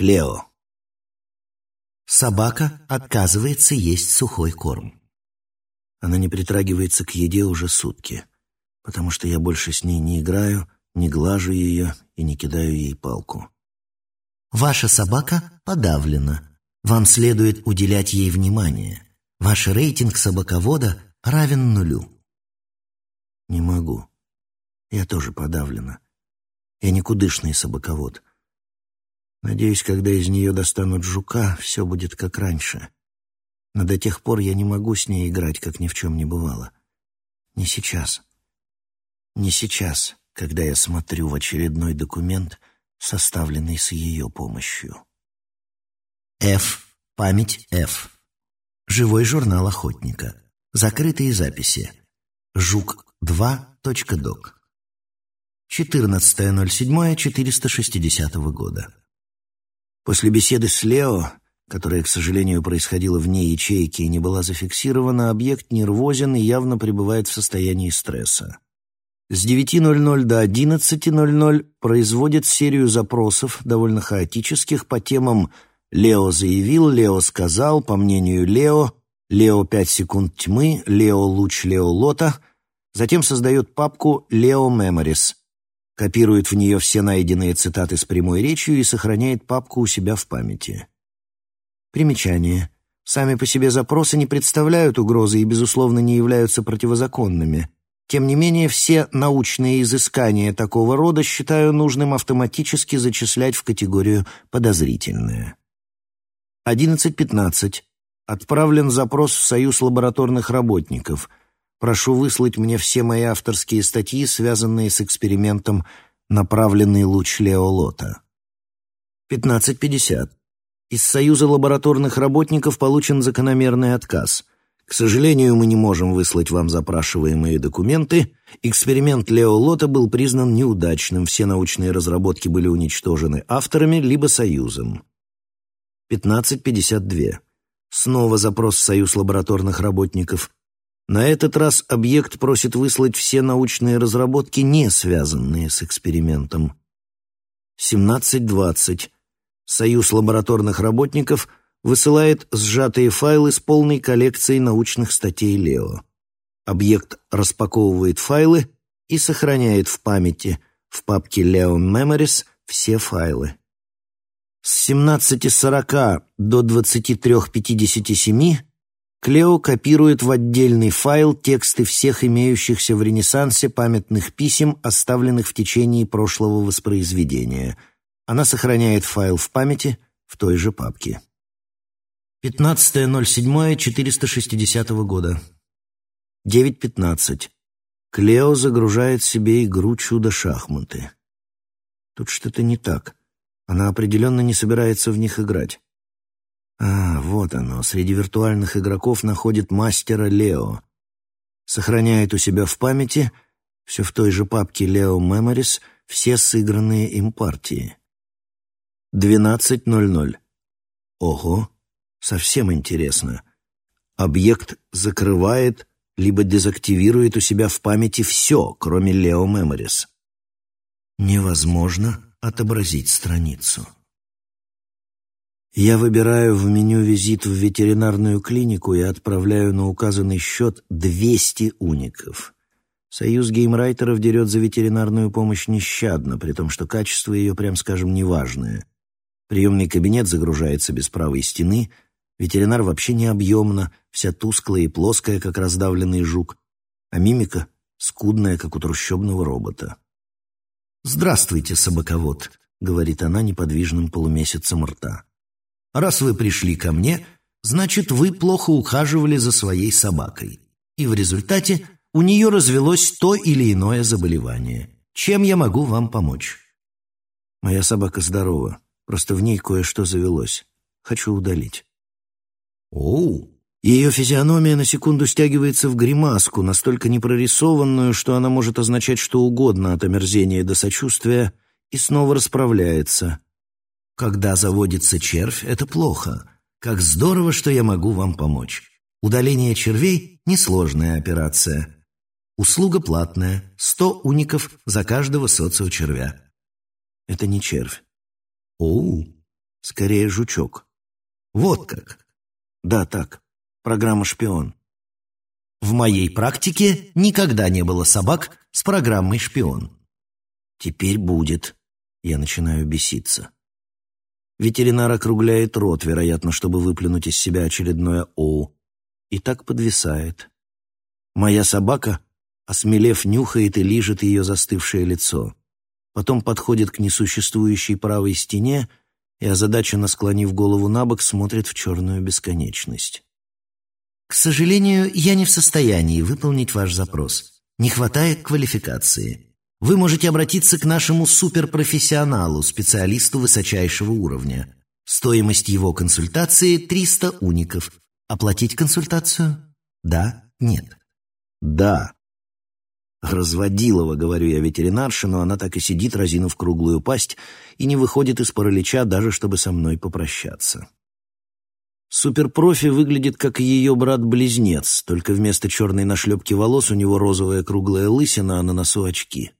Клео. Собака отказывается есть сухой корм. Она не притрагивается к еде уже сутки, потому что я больше с ней не играю, не глажу ее и не кидаю ей палку. Ваша собака подавлена. Вам следует уделять ей внимание. Ваш рейтинг собаковода равен нулю. Не могу. Я тоже подавлена. Я никудышный собаковод. Надеюсь, когда из нее достанут жука, все будет как раньше. Но до тех пор я не могу с ней играть, как ни в чем не бывало. Не сейчас. Не сейчас, когда я смотрю в очередной документ, составленный с ее помощью. F. Память F. Живой журнал охотника. Закрытые записи. Жук2.док. 14.07.460 года. После беседы с Лео, которая, к сожалению, происходила вне ячейки и не была зафиксирована, объект нервозен и явно пребывает в состоянии стресса. С 9.00 до 11.00 производит серию запросов, довольно хаотических, по темам «Лео заявил», «Лео сказал», «По мнению Лео», «Лео 5 секунд тьмы», «Лео луч Лео лота», затем создает папку «Лео Memories», копирует в нее все найденные цитаты с прямой речью и сохраняет папку у себя в памяти. Примечание. Сами по себе запросы не представляют угрозы и, безусловно, не являются противозаконными. Тем не менее, все научные изыскания такого рода считаю нужным автоматически зачислять в категорию «подозрительное». 11.15. Отправлен запрос в Союз лабораторных работников – Прошу выслать мне все мои авторские статьи, связанные с экспериментом «Направленный луч Леолота». 15.50. Из Союза лабораторных работников получен закономерный отказ. К сожалению, мы не можем выслать вам запрашиваемые документы. Эксперимент Леолота был признан неудачным, все научные разработки были уничтожены авторами либо Союзом. 15.52. Снова запрос в Союз лабораторных работников. На этот раз объект просит выслать все научные разработки, не связанные с экспериментом. 17.20. Союз лабораторных работников высылает сжатые файлы с полной коллекцией научных статей Лео. Объект распаковывает файлы и сохраняет в памяти в папке Leon Memories все файлы. С 17.40 до 23.57 Клео копирует в отдельный файл тексты всех имеющихся в Ренессансе памятных писем, оставленных в течение прошлого воспроизведения. Она сохраняет файл в памяти в той же папке. 15.07.460 года. 9.15. Клео загружает себе игру «Чудо-шахматы». Тут что-то не так. Она определенно не собирается в них играть. А, вот оно, среди виртуальных игроков находит мастера Лео. Сохраняет у себя в памяти, все в той же папке Leo Memories, все сыгранные им партии. 12.00. Ого, совсем интересно. Объект закрывает либо дезактивирует у себя в памяти все, кроме Leo Memories. Невозможно отобразить страницу. Я выбираю в меню визит в ветеринарную клинику и отправляю на указанный счет 200 уников. Союз геймрайтеров дерет за ветеринарную помощь нещадно, при том, что качество ее, прям скажем, неважное. Приемный кабинет загружается без правой стены, ветеринар вообще не объемна, вся тусклая и плоская, как раздавленный жук, а мимика скудная, как у трущобного робота. «Здравствуйте, собаковод», — говорит она неподвижным полумесяцем рта. Раз вы пришли ко мне, значит, вы плохо ухаживали за своей собакой. И в результате у нее развелось то или иное заболевание. Чем я могу вам помочь? Моя собака здорова, просто в ней кое-что завелось. Хочу удалить. Оу! Ее физиономия на секунду стягивается в гримаску, настолько непрорисованную, что она может означать что угодно от омерзения до сочувствия, и снова расправляется. Когда заводится червь, это плохо. Как здорово, что я могу вам помочь. Удаление червей – несложная операция. Услуга платная, 100 уников за каждого социочервя. Это не червь. Оу, Скорее, жучок. Вот как. Да, так. Программа «Шпион». В моей практике никогда не было собак с программой «Шпион». Теперь будет. Я начинаю беситься. Ветеринар округляет рот, вероятно, чтобы выплюнуть из себя очередное «оу», и так подвисает. Моя собака, осмелев, нюхает и лижет ее застывшее лицо. Потом подходит к несуществующей правой стене и, озадаченно склонив голову на бок, смотрит в черную бесконечность. К сожалению, я не в состоянии выполнить ваш запрос. Не хватает квалификации. Вы можете обратиться к нашему суперпрофессионалу, специалисту высочайшего уровня. Стоимость его консультации 300 уников. Оплатить консультацию? Да, нет. Да. Разводилова, говорю я ветеринарше, но она так и сидит, разинув круглую пасть, и не выходит из паралича, даже чтобы со мной попрощаться. Суперпрофи выглядит как ее брат-близнец, только вместо черной нашлепки волос у него розовая круглая лысина, а на носу очки.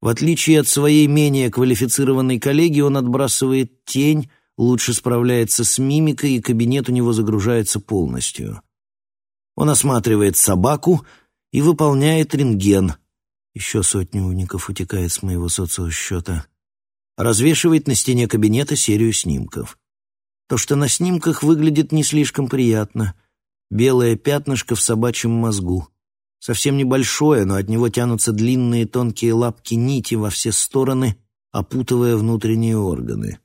В отличие от своей менее квалифицированной коллеги, он отбрасывает тень, лучше справляется с мимикой, и кабинет у него загружается полностью. Он осматривает собаку и выполняет рентген. Еще сотни уников утекает с моего социосчета. Развешивает на стене кабинета серию снимков. То, что на снимках выглядит не слишком приятно. Белое пятнышко в собачьем мозгу. Совсем небольшое, но от него тянутся длинные тонкие лапки нити во все стороны, опутывая внутренние органы.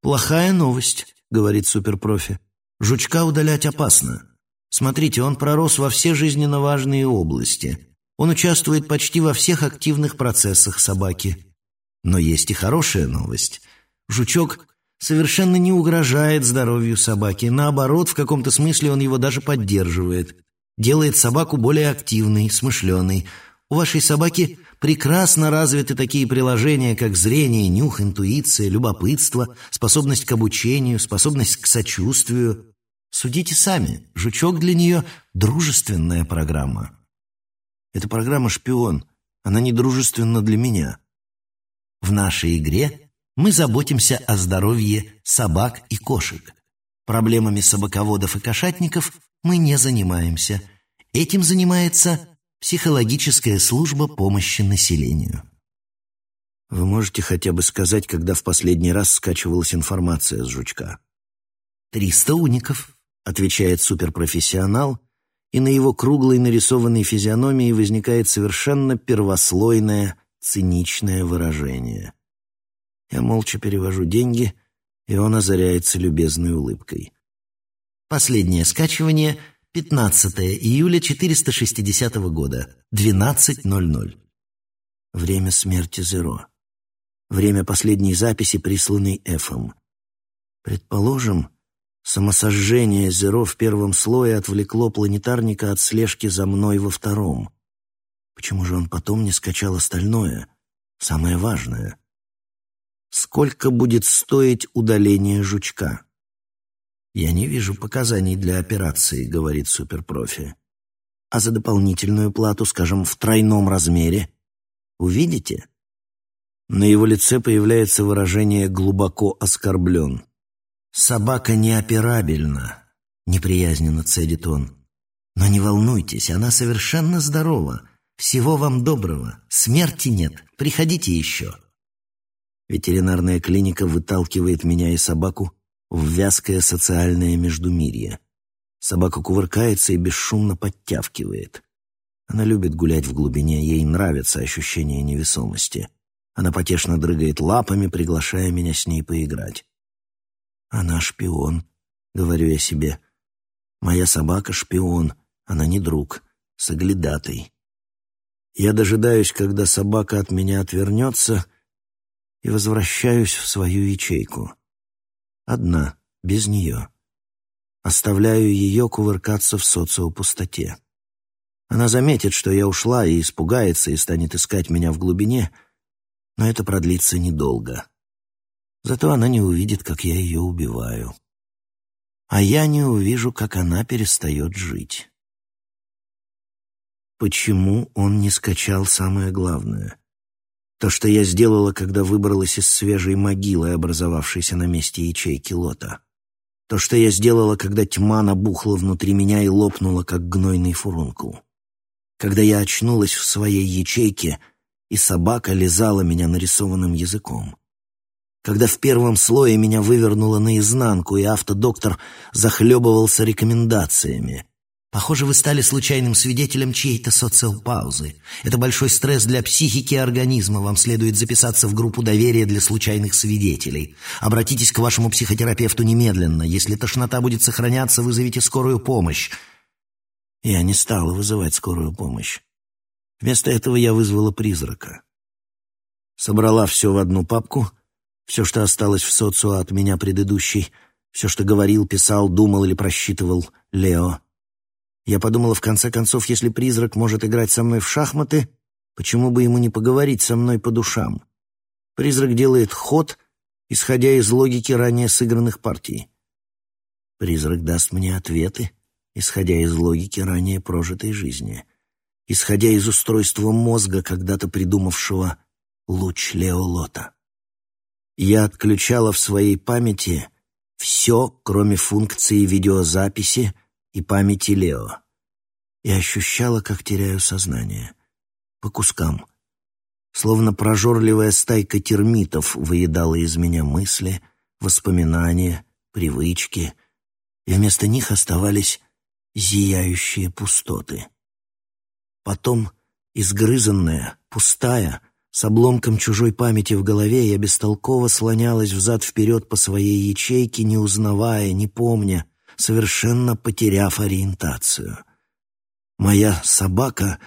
«Плохая новость», — говорит суперпрофи. «Жучка удалять опасно. Смотрите, он пророс во все жизненно важные области. Он участвует почти во всех активных процессах собаки. Но есть и хорошая новость. Жучок совершенно не угрожает здоровью собаки. Наоборот, в каком-то смысле он его даже поддерживает. Делает собаку более активной, смышленой. У вашей собаки прекрасно развиты такие приложения, как зрение, нюх, интуиция, любопытство, способность к обучению, способность к сочувствию. Судите сами, жучок для нее – дружественная программа. Эта программа «Шпион». Она не дружественна для меня. В нашей игре мы заботимся о здоровье собак и кошек. Проблемами собаководов и кошатников мы не занимаемся. Этим занимается психологическая служба помощи населению. Вы можете хотя бы сказать, когда в последний раз скачивалась информация с жучка? «Триста уников», — отвечает суперпрофессионал, и на его круглой нарисованной физиономии возникает совершенно первослойное, циничное выражение. Я молча перевожу деньги, и он озаряется любезной улыбкой. Последнее скачивание 15 июля 460 года, 12.00. Время смерти Зеро. Время последней записи, присланной Эфом. Предположим, самосожжение Зеро в первом слое отвлекло планетарника от слежки за мной во втором. Почему же он потом не скачал остальное, самое важное? Сколько будет стоить удаление жучка? «Я не вижу показаний для операции», — говорит суперпрофи. «А за дополнительную плату, скажем, в тройном размере, увидите?» На его лице появляется выражение «глубоко оскорблен». «Собака неоперабельна», — неприязненно цедит он. «Но не волнуйтесь, она совершенно здорова. Всего вам доброго. Смерти нет. Приходите еще». Ветеринарная клиника выталкивает меня и собаку в вязкое социальное междумирье. Собака кувыркается и бесшумно подтявкивает. Она любит гулять в глубине, ей нравится ощущение невесомости. Она потешно дрыгает лапами, приглашая меня с ней поиграть. «Она шпион», — говорю я себе. «Моя собака — шпион, она не друг, соглядатый». Я дожидаюсь, когда собака от меня отвернется, и возвращаюсь в свою ячейку. Одна, без нее. Оставляю ее кувыркаться в социопустоте. Она заметит, что я ушла, и испугается, и станет искать меня в глубине, но это продлится недолго. Зато она не увидит, как я ее убиваю. А я не увижу, как она перестает жить. Почему он не скачал самое главное? То, что я сделала, когда выбралась из свежей могилы, образовавшейся на месте ячейки лота. То, что я сделала, когда тьма набухла внутри меня и лопнула, как гнойный фурункул. Когда я очнулась в своей ячейке, и собака лизала меня нарисованным языком когда в первом слое меня вывернуло наизнанку, и автодоктор захлебывался рекомендациями. Похоже, вы стали случайным свидетелем чьей-то социопаузы. Это большой стресс для психики и организма. Вам следует записаться в группу доверия для случайных свидетелей. Обратитесь к вашему психотерапевту немедленно. Если тошнота будет сохраняться, вызовите скорую помощь. Я не стала вызывать скорую помощь. Вместо этого я вызвала призрака. Собрала все в одну папку — все, что осталось в социо от меня предыдущей, все, что говорил, писал, думал или просчитывал Лео. Я подумала, в конце концов, если призрак может играть со мной в шахматы, почему бы ему не поговорить со мной по душам? Призрак делает ход, исходя из логики ранее сыгранных партий. Призрак даст мне ответы, исходя из логики ранее прожитой жизни, исходя из устройства мозга, когда-то придумавшего луч Леолота. Я отключала в своей памяти все, кроме функции видеозаписи и памяти Лео. И ощущала, как теряю сознание. По кускам. Словно прожорливая стайка термитов выедала из меня мысли, воспоминания, привычки, и вместо них оставались зияющие пустоты. Потом изгрызанная, пустая, с обломком чужой памяти в голове я бестолково слонялась взад-вперед по своей ячейке, не узнавая, не помня, совершенно потеряв ориентацию. Моя собака,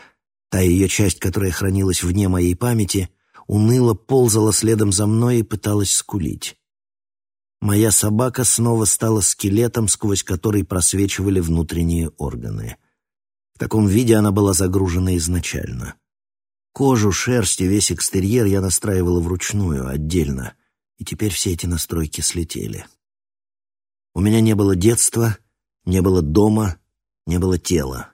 та ее часть, которая хранилась вне моей памяти, уныло ползала следом за мной и пыталась скулить. Моя собака снова стала скелетом, сквозь который просвечивали внутренние органы. В таком виде она была загружена изначально. Кожу, шерсть и весь экстерьер я настраивала вручную, отдельно, и теперь все эти настройки слетели. У меня не было детства, не было дома, не было тела.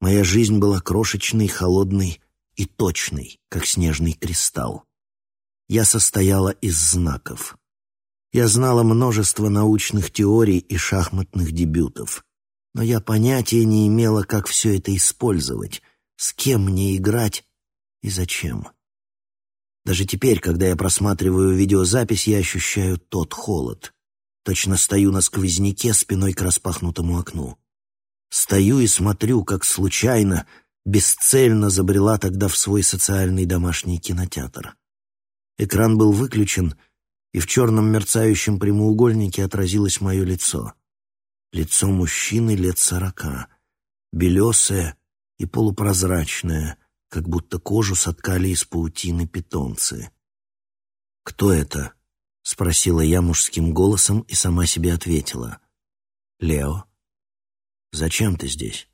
Моя жизнь была крошечной, холодной и точной, как снежный кристалл. Я состояла из знаков. Я знала множество научных теорий и шахматных дебютов, но я понятия не имела, как все это использовать, с кем мне играть и зачем. Даже теперь, когда я просматриваю видеозапись, я ощущаю тот холод. Точно стою на сквозняке спиной к распахнутому окну. Стою и смотрю, как случайно, бесцельно забрела тогда в свой социальный домашний кинотеатр. Экран был выключен, и в черном мерцающем прямоугольнике отразилось мое лицо. Лицо мужчины лет сорока, белесое и полупрозрачное, как будто кожу соткали из паутины питомцы. «Кто это?» — спросила я мужским голосом и сама себе ответила. «Лео, зачем ты здесь?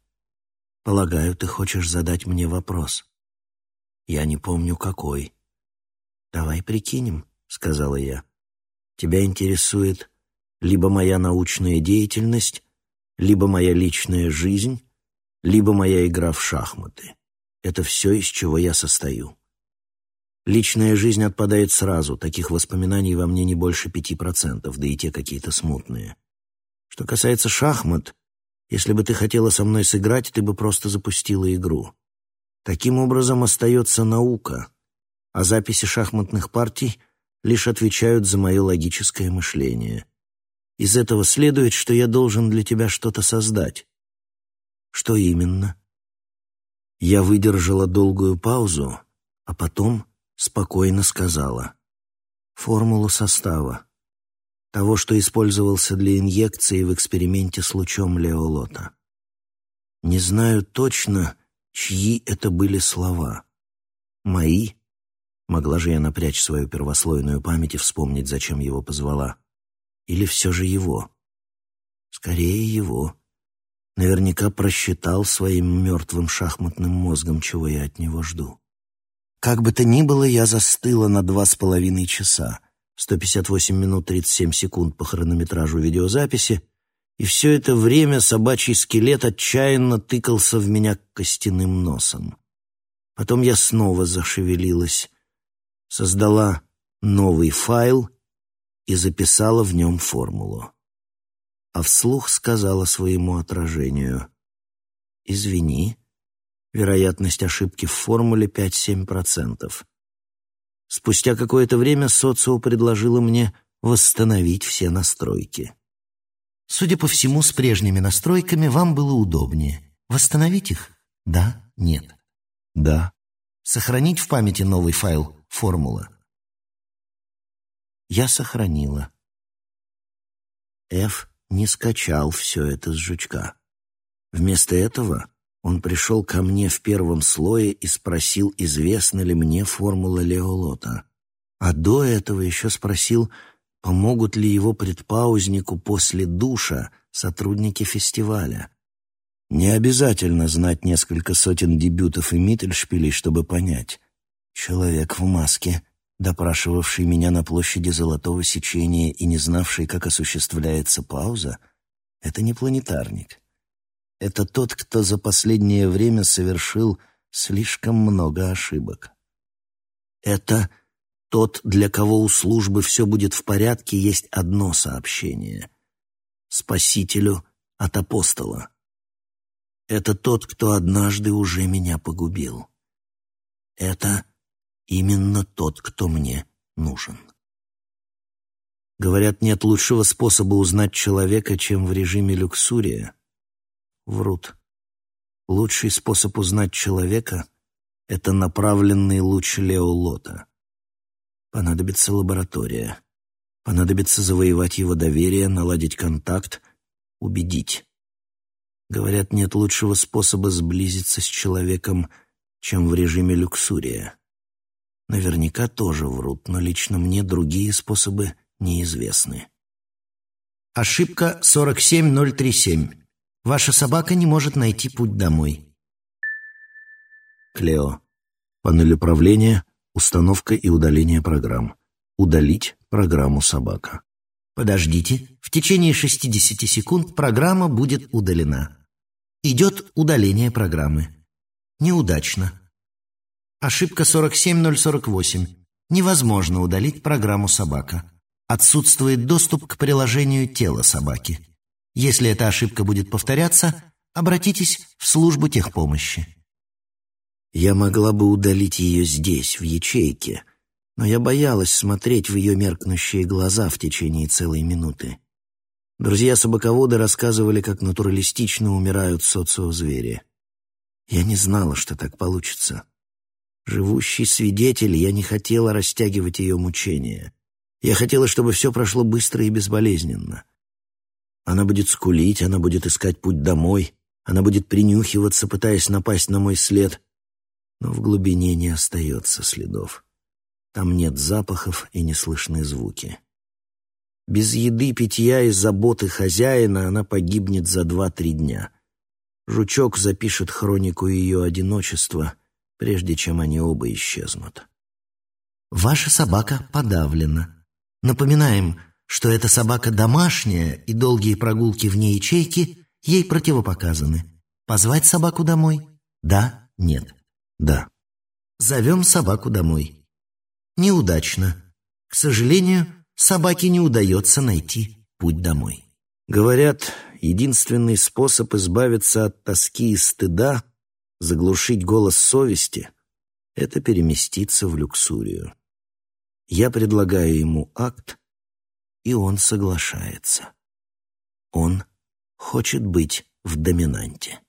Полагаю, ты хочешь задать мне вопрос. Я не помню, какой». «Давай прикинем», — сказала я. «Тебя интересует либо моя научная деятельность, либо моя личная жизнь, либо моя игра в шахматы. Это все, из чего я состою. Личная жизнь отпадает сразу, таких воспоминаний во мне не больше пяти процентов, да и те какие-то смутные. Что касается шахмат, если бы ты хотела со мной сыграть, ты бы просто запустила игру. Таким образом остается наука, а записи шахматных партий лишь отвечают за мое логическое мышление. Из этого следует, что я должен для тебя что-то создать. Что именно? Я выдержала долгую паузу, а потом спокойно сказала. Формулу состава. Того, что использовался для инъекции в эксперименте с лучом Леолота. Не знаю точно, чьи это были слова. Мои? Могла же я напрячь свою первослойную память и вспомнить, зачем его позвала. Или все же его? Скорее его. Наверняка просчитал своим мертвым шахматным мозгом, чего я от него жду. Как бы то ни было, я застыла на два с половиной часа, 158 минут 37 секунд по хронометражу видеозаписи, и все это время собачий скелет отчаянно тыкался в меня костяным носом. Потом я снова зашевелилась. создала новый файл и записала в нем формулу. А вслух сказала своему отражению «Извини, вероятность ошибки в формуле 5-7%. Спустя какое-то время социо предложила мне восстановить все настройки. Судя по всему, с прежними настройками вам было удобнее. Восстановить их? Да? Нет? Да. Сохранить в памяти новый файл «Формула»? Я сохранила. Ф не скачал все это с жучка. Вместо этого он пришел ко мне в первом слое и спросил, известна ли мне формула Леолота. А до этого еще спросил, помогут ли его предпаузнику после душа сотрудники фестиваля. Не обязательно знать несколько сотен дебютов и Миттельшпилей, чтобы понять. Человек в маске, допрашивавший меня на площади Золотого Сечения и не знавший, как осуществляется пауза, это не планетарник. Это тот, кто за последнее время совершил слишком много ошибок. Это тот, для кого у службы все будет в порядке, есть одно сообщение. Спасителю от апостола. Это тот, кто однажды уже меня погубил. Это именно тот, кто мне нужен. Говорят, нет лучшего способа узнать человека, чем в режиме люксурия — врут. Лучший способ узнать человека — это направленный луч Леолота. Понадобится лаборатория. Понадобится завоевать его доверие, наладить контакт, убедить. Говорят, нет лучшего способа сблизиться с человеком, чем в режиме люксурия. Наверняка тоже врут, но лично мне другие способы неизвестны. Ошибка 47037. Ваша собака не может найти путь домой. Клео. Панель управления, установка и удаление программ. Удалить программу собака. Подождите, в течение 60 секунд программа будет удалена. Идет удаление программы. Неудачно. Ошибка 47048. Невозможно удалить программу собака. Отсутствует доступ к приложению тела собаки. Если эта ошибка будет повторяться, обратитесь в службу техпомощи. Я могла бы удалить ее здесь, в ячейке, но я боялась смотреть в ее меркнущие глаза в течение целой минуты. Друзья-собаководы рассказывали, как натуралистично умирают социозвери. Я не знала, что так получится. Живущий свидетель, я не хотела растягивать ее мучения. Я хотела, чтобы все прошло быстро и безболезненно. Она будет скулить, она будет искать путь домой, она будет принюхиваться, пытаясь напасть на мой след. Но в глубине не остается следов. Там нет запахов и не слышны звуки. Без еды, питья и заботы хозяина она погибнет за два-три дня. Жучок запишет хронику ее одиночества, прежде чем они оба исчезнут. Ваша собака подавлена. Напоминаем, что эта собака домашняя и долгие прогулки вне ячейки ей противопоказаны. Позвать собаку домой? Да, нет. Да. Зовем собаку домой. Неудачно. К сожалению, собаке не удается найти путь домой. Говорят, единственный способ избавиться от тоски и стыда, заглушить голос совести — это переместиться в люксурию. Я предлагаю ему акт, и он соглашается. Он хочет быть в доминанте.